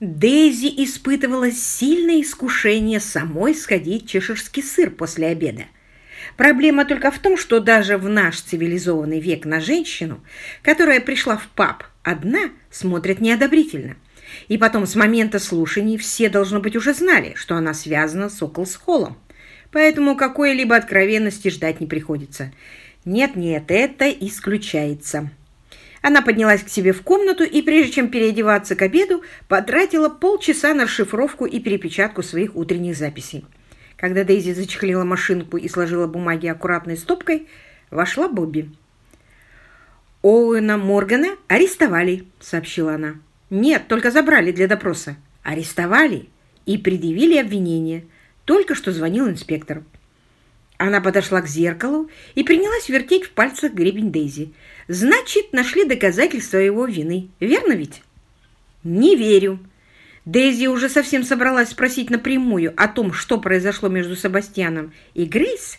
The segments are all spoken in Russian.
Дейзи испытывала сильное искушение самой сходить в чеширский сыр после обеда. Проблема только в том, что даже в наш цивилизованный век на женщину, которая пришла в паб одна, смотрят неодобрительно. И потом с момента слушаний все, должно быть, уже знали, что она связана с Оклс-Холлом. Поэтому какой-либо откровенности ждать не приходится. Нет-нет, это исключается. Она поднялась к себе в комнату и, прежде чем переодеваться к обеду, потратила полчаса на расшифровку и перепечатку своих утренних записей. Когда Дейзи зачехлила машинку и сложила бумаги аккуратной стопкой, вошла Бобби. «Оуэна Моргана арестовали», — сообщила она. «Нет, только забрали для допроса. Арестовали и предъявили обвинение. Только что звонил инспектор». Она подошла к зеркалу и принялась вертеть в пальцах гребень Дейзи. «Значит, нашли доказательства его вины. Верно ведь?» «Не верю». Дейзи уже совсем собралась спросить напрямую о том, что произошло между Себастьяном и Грейс,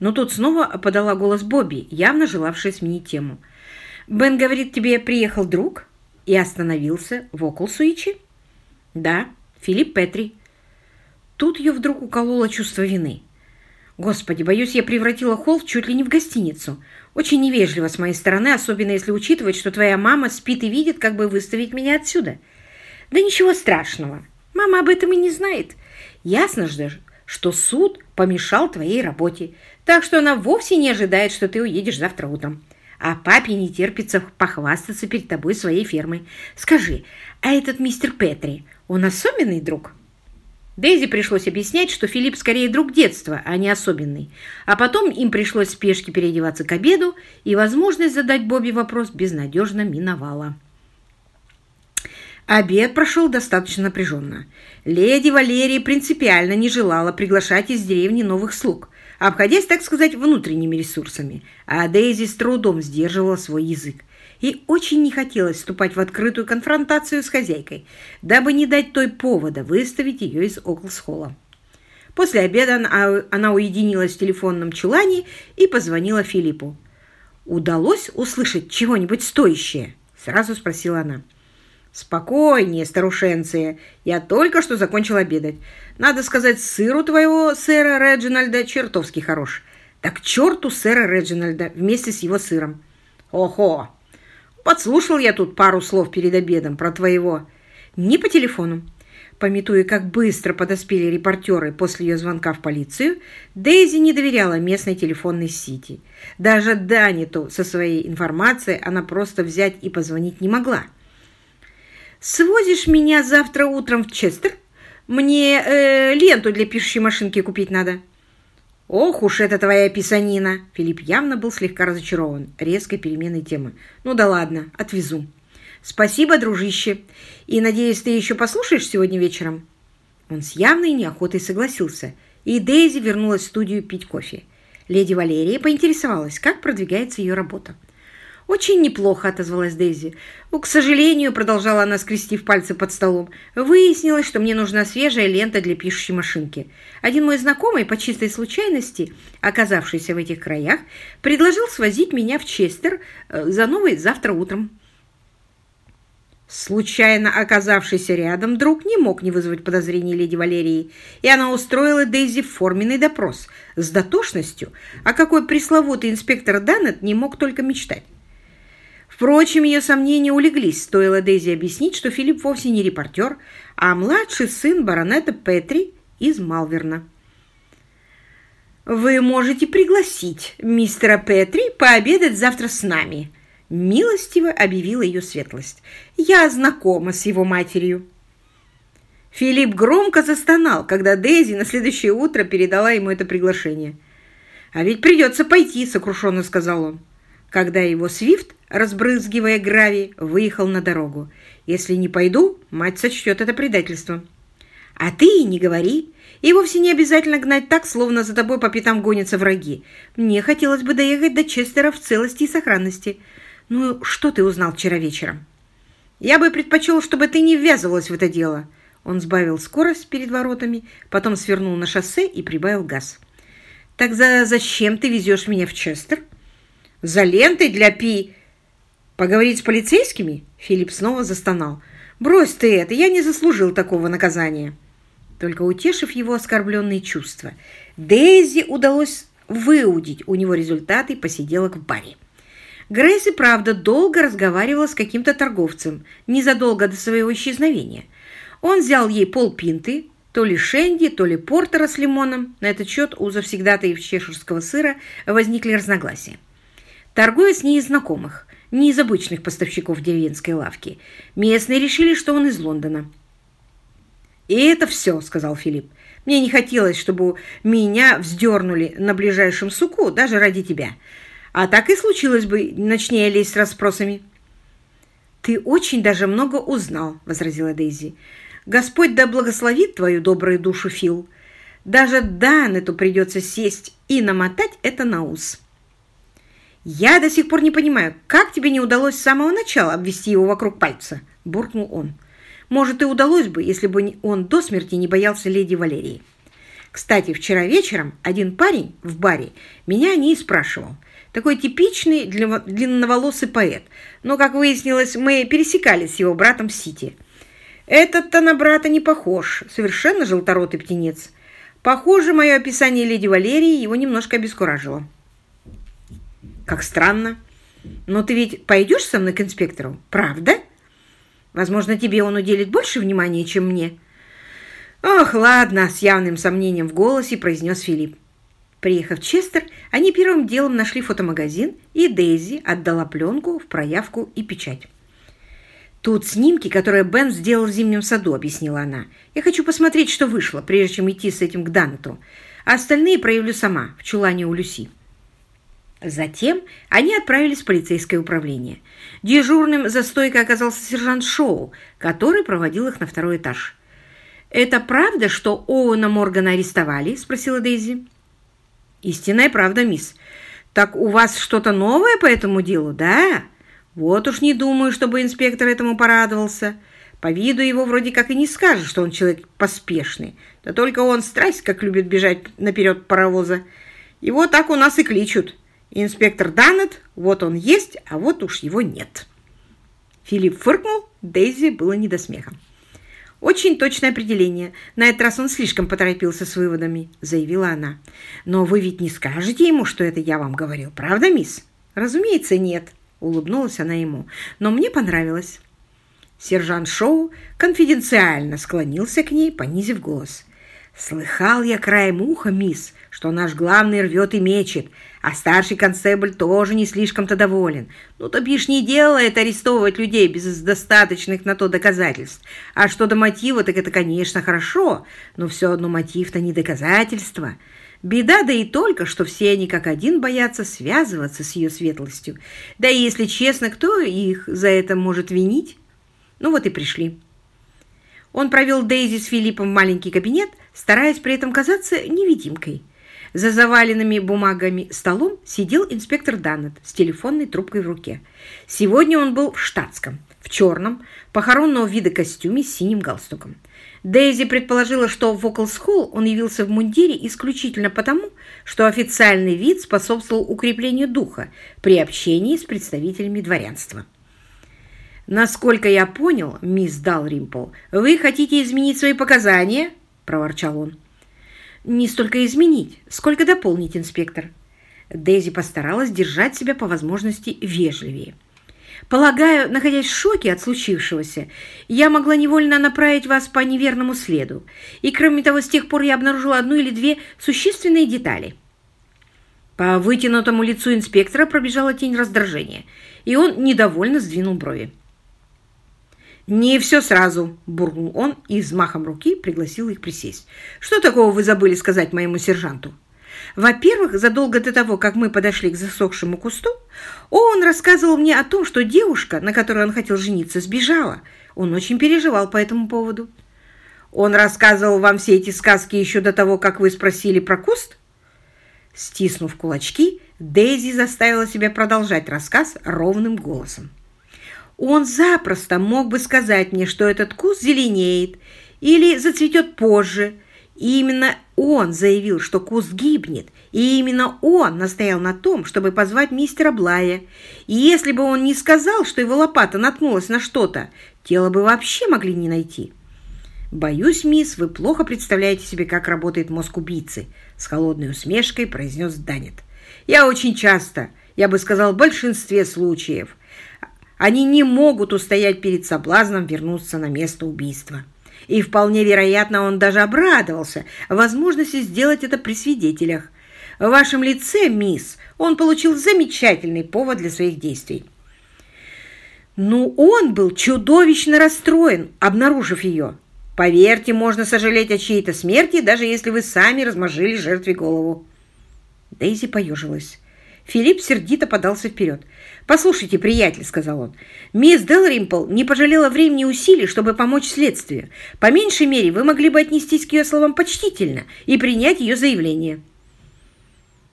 но тут снова подала голос Бобби, явно желавшая сменить тему. «Бен говорит, тебе приехал друг и остановился в Оклсуичи?» «Да, Филипп Петри». Тут ее вдруг укололо чувство вины. Господи, боюсь, я превратила холл чуть ли не в гостиницу. Очень невежливо с моей стороны, особенно если учитывать, что твоя мама спит и видит, как бы выставить меня отсюда. Да ничего страшного. Мама об этом и не знает. Ясно же, что суд помешал твоей работе, так что она вовсе не ожидает, что ты уедешь завтра утром. А папе не терпится похвастаться перед тобой своей фермой. Скажи, а этот мистер Петри, он особенный друг?» Дейзи пришлось объяснять, что Филипп скорее друг детства, а не особенный. А потом им пришлось в спешке переодеваться к обеду, и возможность задать Бобби вопрос безнадежно миновала. Обед прошел достаточно напряженно. Леди Валерия принципиально не желала приглашать из деревни новых слуг, обходясь, так сказать, внутренними ресурсами, а Дейзи с трудом сдерживала свой язык. И очень не хотелось вступать в открытую конфронтацию с хозяйкой, дабы не дать той повода выставить ее из Оклсхолла. После обеда она, уединилась в телефонном чулане и позвонила Филиппу. «Удалось услышать чего-нибудь стоящее?» – сразу спросила она. «Спокойнее, старушенция. Я только что закончил обедать. Надо сказать, сыр у твоего сэра Реджинальда чертовски хорош. Так черту сэра Реджинальда вместе с его сыром. Охо! Подслушал я тут пару слов перед обедом про твоего. Не по телефону. Пометуя, как быстро подоспели репортеры после ее звонка в полицию, Дейзи не доверяла местной телефонной сети. Даже Даниту со своей информацией она просто взять и позвонить не могла. «Свозишь меня завтра утром в Честер? Мне э, ленту для пишущей машинки купить надо». «Ох уж это твоя писанина!» Филипп явно был слегка разочарован резкой переменой темы. «Ну да ладно, отвезу». «Спасибо, дружище. И, надеюсь, ты еще послушаешь сегодня вечером?» Он с явной неохотой согласился, и Дейзи вернулась в студию пить кофе. Леди Валерия поинтересовалась, как продвигается ее работа. «Очень неплохо», — отозвалась Дейзи. «Ну, к сожалению», — продолжала она, скрестив пальцы под столом, «выяснилось, что мне нужна свежая лента для пишущей машинки. Один мой знакомый, по чистой случайности, оказавшийся в этих краях, предложил свозить меня в Честер э, за новой завтра утром». Случайно оказавшийся рядом друг не мог не вызвать подозрений леди Валерии, и она устроила Дейзи форменный допрос с дотошностью, о какой пресловутый инспектор Даннет не мог только мечтать. Впрочем, ее сомнения улеглись, стоило Дейзи объяснить, что Филипп вовсе не репортер, а младший сын баронета Петри из Малверна. «Вы можете пригласить мистера Петри пообедать завтра с нами», милостиво объявила ее светлость. «Я знакома с его матерью». Филипп громко застонал, когда Дейзи на следующее утро передала ему это приглашение. «А ведь придется пойти», — сокрушенно сказал он когда его свифт, разбрызгивая гравий, выехал на дорогу. «Если не пойду, мать сочтет это предательством». «А ты не говори. И вовсе не обязательно гнать так, словно за тобой по пятам гонятся враги. Мне хотелось бы доехать до Честера в целости и сохранности. Ну, что ты узнал вчера вечером?» «Я бы предпочел, чтобы ты не ввязывалась в это дело». Он сбавил скорость перед воротами, потом свернул на шоссе и прибавил газ. «Так за зачем ты везешь меня в Честер?» За лентой для пи... Поговорить с полицейскими? Филипп снова застонал. «Брось ты это, я не заслужил такого наказания». Только утешив его оскорбленные чувства, Дейзи удалось выудить у него результаты посиделок в баре. Грейс и правда долго разговаривала с каким-то торговцем, незадолго до своего исчезновения. Он взял ей полпинты, то ли шенди, то ли портера с лимоном. На этот счет у завсегдатаев чеширского сыра возникли разногласия. Торгуясь не из знакомых, не из обычных поставщиков деревенской лавки, местные решили, что он из Лондона. «И это все», — сказал Филипп. «Мне не хотелось, чтобы меня вздернули на ближайшем суку, даже ради тебя. А так и случилось бы, начни лезть с расспросами». «Ты очень даже много узнал», — возразила Дейзи. «Господь да благословит твою добрую душу, Фил. Даже Данету придется сесть и намотать это на ус». «Я до сих пор не понимаю, как тебе не удалось с самого начала обвести его вокруг пальца?» – буркнул он. «Может, и удалось бы, если бы он до смерти не боялся леди Валерии. Кстати, вчера вечером один парень в баре меня не спрашивал. Такой типичный длинноволосый поэт. Но, как выяснилось, мы пересекались с его братом в Сити. Этот-то на брата не похож, совершенно желторотый птенец. Похоже, мое описание леди Валерии его немножко обескуражило». Как странно. Но ты ведь пойдешь со мной к инспектору, правда? Возможно, тебе он уделит больше внимания, чем мне. Ох, ладно, с явным сомнением в голосе произнес Филипп. Приехав в Честер, они первым делом нашли фотомагазин, и Дейзи отдала пленку в проявку и печать. «Тут снимки, которые Бен сделал в зимнем саду», — объяснила она. «Я хочу посмотреть, что вышло, прежде чем идти с этим к Данету. А остальные проявлю сама, в чулане у Люси». Затем они отправились в полицейское управление. Дежурным за стойкой оказался сержант Шоу, который проводил их на второй этаж. «Это правда, что Оуэна Моргана арестовали?» – спросила Дейзи. «Истинная правда, мисс. Так у вас что-то новое по этому делу, да? Вот уж не думаю, чтобы инспектор этому порадовался. По виду его вроде как и не скажешь, что он человек поспешный. Да только он страсть, как любит бежать наперед паровоза. Его так у нас и кличут». Инспектор Даннет, вот он есть, а вот уж его нет. Филипп фыркнул, Дейзи было не до смеха. «Очень точное определение. На этот раз он слишком поторопился с выводами», — заявила она. «Но вы ведь не скажете ему, что это я вам говорил, правда, мисс?» «Разумеется, нет», — улыбнулась она ему. «Но мне понравилось». Сержант Шоу конфиденциально склонился к ней, понизив голос. «Слыхал я краем уха, мисс, что наш главный рвет и мечет, а старший констебль тоже не слишком-то доволен. Ну, то бишь не делает арестовывать людей без достаточных на то доказательств. А что до мотива, так это, конечно, хорошо, но все одно мотив-то не доказательство. Беда, да и только, что все они как один боятся связываться с ее светлостью. Да и, если честно, кто их за это может винить? Ну вот и пришли. Он провел Дейзи с Филиппом в маленький кабинет, стараясь при этом казаться невидимкой. За заваленными бумагами столом сидел инспектор Даннет с телефонной трубкой в руке. Сегодня он был в штатском, в черном, похоронного вида костюме с синим галстуком. Дейзи предположила, что в Околс-Холл он явился в мундире исключительно потому, что официальный вид способствовал укреплению духа при общении с представителями дворянства. «Насколько я понял, мисс Далримпл, вы хотите изменить свои показания?» – проворчал он. Не столько изменить, сколько дополнить, инспектор. Дейзи постаралась держать себя по возможности вежливее. Полагаю, находясь в шоке от случившегося, я могла невольно направить вас по неверному следу. И, кроме того, с тех пор я обнаружила одну или две существенные детали. По вытянутому лицу инспектора пробежала тень раздражения, и он недовольно сдвинул брови. «Не все сразу», – буркнул он и взмахом руки пригласил их присесть. «Что такого вы забыли сказать моему сержанту?» Во-первых, задолго до того, как мы подошли к засохшему кусту, он рассказывал мне о том, что девушка, на которой он хотел жениться, сбежала. Он очень переживал по этому поводу. Он рассказывал вам все эти сказки еще до того, как вы спросили про куст? Стиснув кулачки, Дейзи заставила себя продолжать рассказ ровным голосом. Он запросто мог бы сказать мне, что этот куст зеленеет или зацветет позже. И именно он заявил, что куст гибнет, и именно он настоял на том, чтобы позвать мистера Блая. И если бы он не сказал, что его лопата наткнулась на что-то, тело бы вообще могли не найти. «Боюсь, мисс, вы плохо представляете себе, как работает мозг убийцы», с холодной усмешкой произнес Данет. «Я очень часто, я бы сказал, в большинстве случаев, они не могут устоять перед соблазном вернуться на место убийства. И вполне вероятно, он даже обрадовался возможности сделать это при свидетелях. В вашем лице, мисс, он получил замечательный повод для своих действий. Ну, он был чудовищно расстроен, обнаружив ее. Поверьте, можно сожалеть о чьей-то смерти, даже если вы сами размозжили жертве голову. Дейзи поежилась. Филипп сердито подался вперед. «Послушайте, приятель», — сказал он, — «мисс Делримпл не пожалела времени и усилий, чтобы помочь следствию. По меньшей мере, вы могли бы отнестись к ее словам почтительно и принять ее заявление».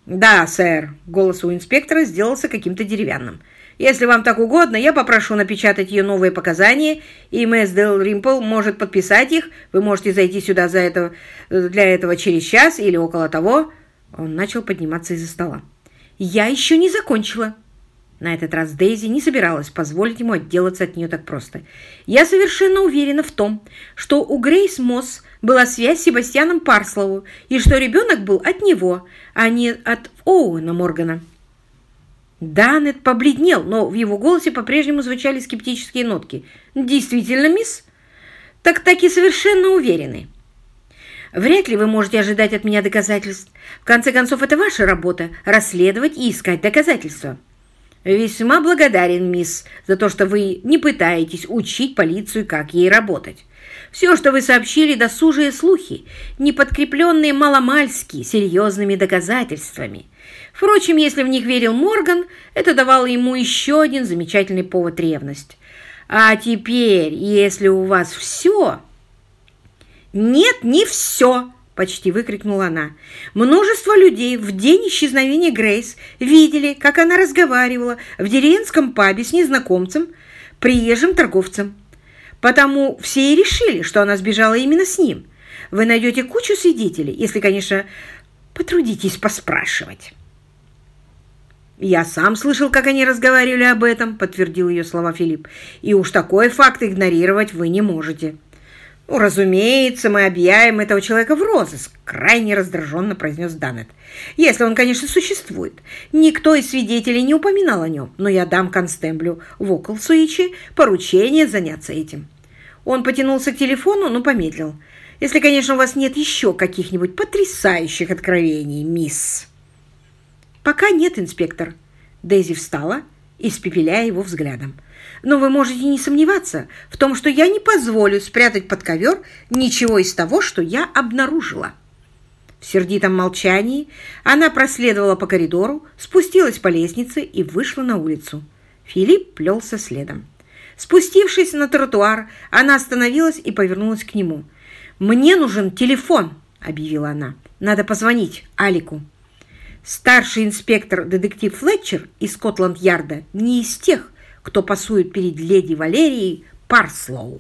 «Да, сэр», — голос у инспектора сделался каким-то деревянным. «Если вам так угодно, я попрошу напечатать ее новые показания, и мисс Делримпл может подписать их. Вы можете зайти сюда за это, для этого через час или около того». Он начал подниматься из-за стола. «Я еще не закончила». На этот раз Дейзи не собиралась позволить ему отделаться от нее так просто. «Я совершенно уверена в том, что у Грейс Мосс была связь с Себастьяном Парслову, и что ребенок был от него, а не от Оуэна Моргана». Данет побледнел, но в его голосе по-прежнему звучали скептические нотки. «Действительно, мисс?» «Так таки совершенно уверены». Вряд ли вы можете ожидать от меня доказательств. В конце концов, это ваша работа – расследовать и искать доказательства. Весьма благодарен, мисс, за то, что вы не пытаетесь учить полицию, как ей работать. Все, что вы сообщили, досужие слухи, не подкрепленные маломальски серьезными доказательствами. Впрочем, если в них верил Морган, это давало ему еще один замечательный повод ревность. А теперь, если у вас все, «Нет, не все!» – почти выкрикнула она. Множество людей в день исчезновения Грейс видели, как она разговаривала в деревенском пабе с незнакомцем, приезжим торговцем. Потому все и решили, что она сбежала именно с ним. Вы найдете кучу свидетелей, если, конечно, потрудитесь поспрашивать. «Я сам слышал, как они разговаривали об этом», — подтвердил ее слова Филипп. «И уж такой факт игнорировать вы не можете». «Ну, разумеется, мы объявим этого человека в розыск», — крайне раздраженно произнес Данет. «Если он, конечно, существует. Никто из свидетелей не упоминал о нем, но я дам констемблю в Околсуичи поручение заняться этим». Он потянулся к телефону, но помедлил. «Если, конечно, у вас нет еще каких-нибудь потрясающих откровений, мисс». «Пока нет, инспектор». Дейзи встала, испепеляя его взглядом. Но вы можете не сомневаться в том, что я не позволю спрятать под ковер ничего из того, что я обнаружила. В сердитом молчании она проследовала по коридору, спустилась по лестнице и вышла на улицу. Филипп плелся следом. Спустившись на тротуар, она остановилась и повернулась к нему. «Мне нужен телефон», — объявила она. «Надо позвонить Алику». Старший инспектор детектив Флетчер из Скотланд-Ярда не из тех, кто пасует перед леди Валерией Парслоу.